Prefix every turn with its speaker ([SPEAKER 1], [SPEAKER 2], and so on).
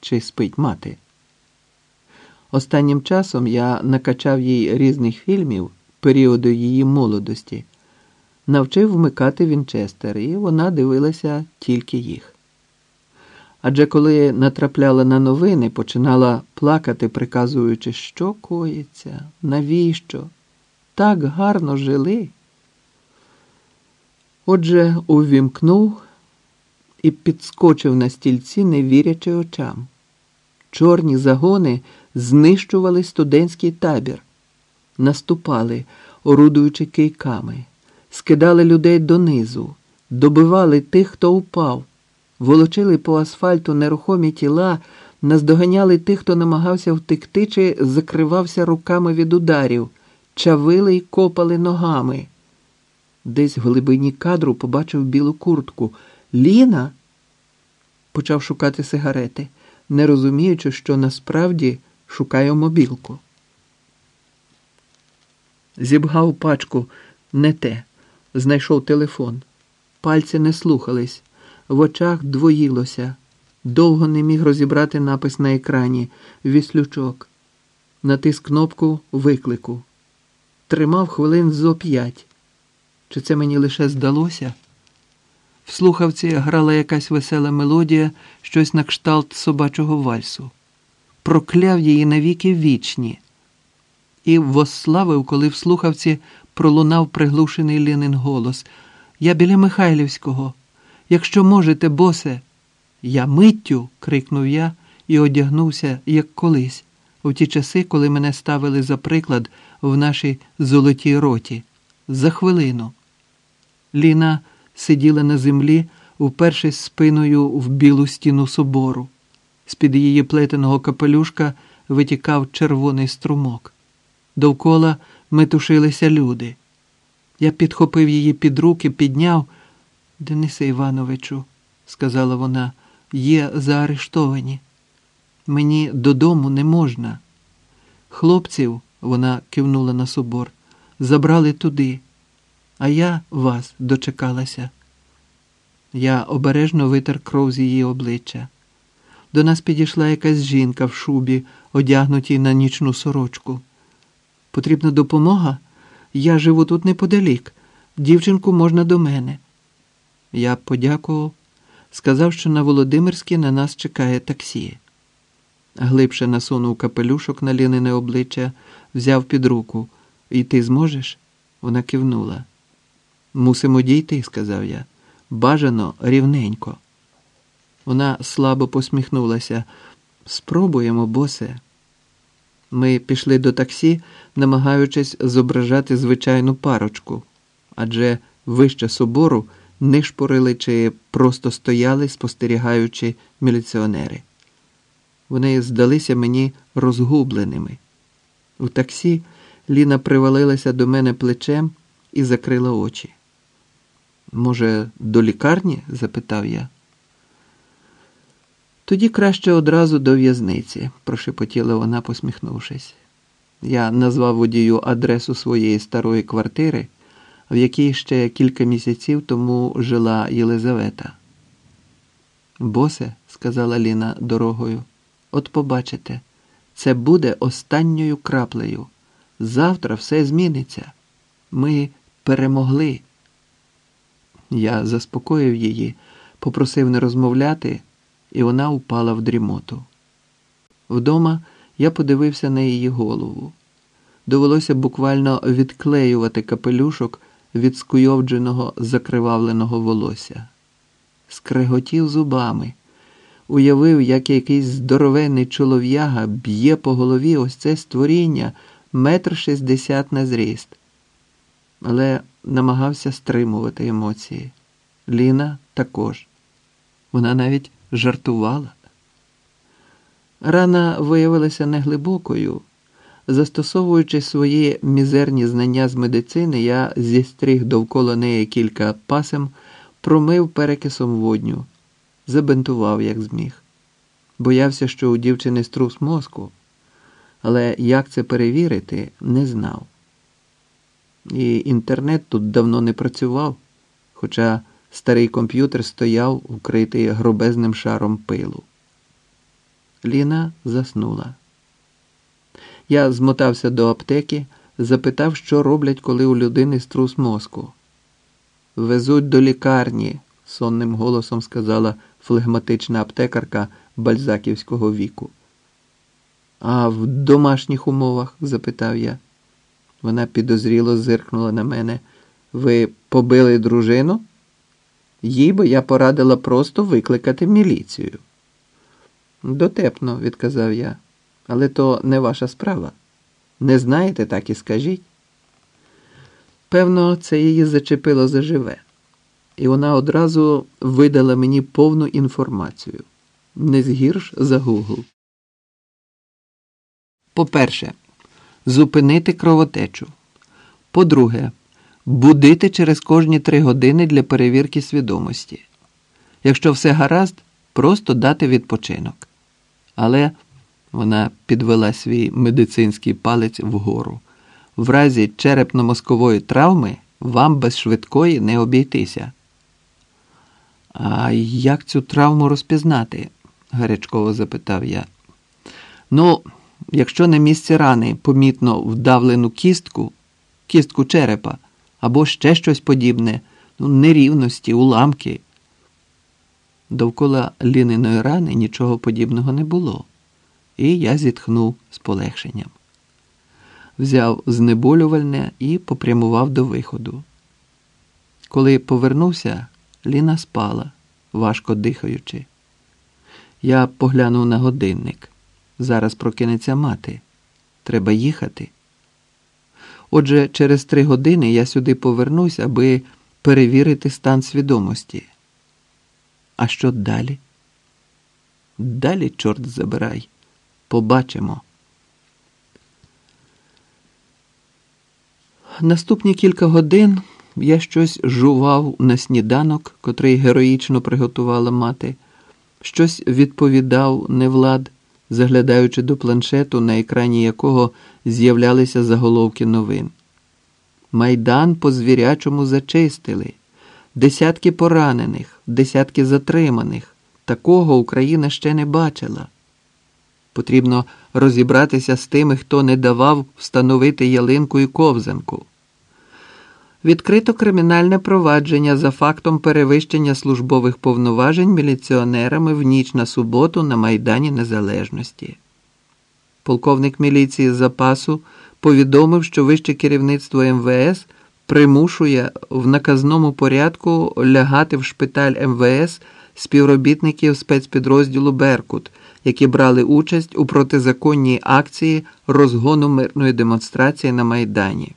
[SPEAKER 1] чи спить мати. Останнім часом я накачав їй різних фільмів періоду її молодості, навчив вмикати Вінчестер, і вона дивилася тільки їх. Адже коли натрапляла на новини, починала плакати, приказуючи, що коїться, навіщо? Так гарно жили. Отже, увімкнув і підскочив на стільці, не вірячи очам. Чорні загони знищували студентський табір, наступали, орудуючи кийками, скидали людей донизу, добивали тих, хто упав, волочили по асфальту нерухомі тіла, наздоганяли тих, хто намагався втекти чи закривався руками від ударів, чавили й копали ногами. Десь в глибині кадру побачив білу куртку. Ліна почав шукати сигарети, не розуміючи, що насправді шукає мобілку. Зібгав пачку не те, знайшов телефон. Пальці не слухались, в очах двоїлося. Довго не міг розібрати напис на екрані Віслючок. Натис кнопку виклику. Тримав хвилин зо п'ять. Чи це мені лише здалося? В слухавці грала якась весела мелодія, щось на кшталт собачого вальсу, прокляв її навіки вічні, і восславив, коли в слухавці пролунав приглушений Лінин голос Я біля Михайлівського. Якщо можете, босе. Я миттю. крикнув я і одягнувся, як колись, у ті часи, коли мене ставили за приклад в нашій золотій роті. За хвилину. Ліна сиділа на землі, впершись спиною в білу стіну собору. З-під її плетеного капелюшка витікав червоний струмок. Довкола метушилися люди. Я підхопив її під руки, підняв. Денисе Івановичу, сказала вона, є заарештовані. Мені додому не можна. Хлопців, вона кивнула на собор, забрали туди а я вас дочекалася. Я обережно витер кров з її обличчя. До нас підійшла якась жінка в шубі, одягнутій на нічну сорочку. Потрібна допомога? Я живу тут неподалік. Дівчинку можна до мене. Я подякував, сказав, що на Володимирській на нас чекає таксі. Глибше насунув капелюшок на лінине обличчя, взяв під руку. І ти зможеш? Вона кивнула. Мусимо дійти, сказав я. Бажано рівненько. Вона слабо посміхнулася. Спробуємо, босе. Ми пішли до таксі, намагаючись зображати звичайну парочку, адже вище собору нишпорили чи просто стояли, спостерігаючи міліціонери. Вони здалися мені розгубленими. У таксі Ліна привалилася до мене плечем і закрила очі. Може, до лікарні? запитав я. Тоді краще одразу до в'язниці, прошепотіла вона, посміхнувшись. Я назвав водію адресу своєї старої квартири, в якій ще кілька місяців тому жила Єлизавета. Босе, сказала Ліна дорогою, от побачите, це буде останньою краплею. Завтра все зміниться. Ми перемогли. Я заспокоїв її, попросив не розмовляти, і вона упала в дрімоту. Вдома я подивився на її голову. Довелося буквально відклеювати капелюшок від скуйовдженого закривавленого волосся. Скреготів зубами, уявив, як якийсь здоровенний чолов'яга б'є по голові ось це створіння метр шістдесят на зріст. Але намагався стримувати емоції. Ліна також. Вона навіть жартувала. Рана виявилася неглибокою. Застосовуючи свої мізерні знання з медицини, я зістріг довкола неї кілька пасем, промив перекисом водню, забинтував, як зміг. Боявся, що у дівчини струс мозку, але як це перевірити, не знав. І інтернет тут давно не працював, хоча старий комп'ютер стояв, укритий гробезним шаром пилу. Ліна заснула. Я змотався до аптеки, запитав, що роблять, коли у людини струс мозку. Везуть до лікарні, сонним голосом сказала флегматична аптекарка бальзаківського віку. А в домашніх умовах? запитав я. Вона підозріло зиркнула на мене. Ви побили дружину? Їй би я порадила просто викликати міліцію. Дотепно, відказав я, але то не ваша справа. Не знаєте, так і скажіть. Певно, це її зачепило заживе, і вона одразу видала мені повну інформацію не згірш за Гугл. По-перше, зупинити кровотечу. По-друге, будити через кожні три години для перевірки свідомості. Якщо все гаразд, просто дати відпочинок. Але вона підвела свій медицинський палець вгору. В разі черепно-мозкової травми вам без швидкої не обійтися. А як цю травму розпізнати? гарячково запитав я. Ну, якщо на місці рани помітно вдавлену кістку, кістку черепа або ще щось подібне, ну, нерівності, уламки. Довкола ліниної рани нічого подібного не було, і я зітхнув з полегшенням. Взяв знеболювальне і попрямував до виходу. Коли повернувся, Ліна спала, важко дихаючи. Я поглянув на годинник. Зараз прокинеться мати. Треба їхати. Отже, через три години я сюди повернусь, аби перевірити стан свідомості. А що далі? Далі, чорт забирай, побачимо. Наступні кілька годин я щось жував на сніданок, котрий героїчно приготувала мати, щось відповідав невлад, заглядаючи до планшету, на екрані якого з'являлися заголовки новин. Майдан по звірячому зачистили, десятки поранених, десятки затриманих. Такого Україна ще не бачила. Потрібно розібратися з тими, хто не давав встановити ялинку і ковзанку. Відкрито кримінальне провадження за фактом перевищення службових повноважень міліціонерами в ніч на суботу на Майдані Незалежності. Полковник міліції запасу повідомив, що вище керівництво МВС примушує в наказному порядку лягати в шпиталь МВС співробітників спецпідрозділу Беркут, які брали участь у протизаконній акції розгону мирної демонстрації на Майдані.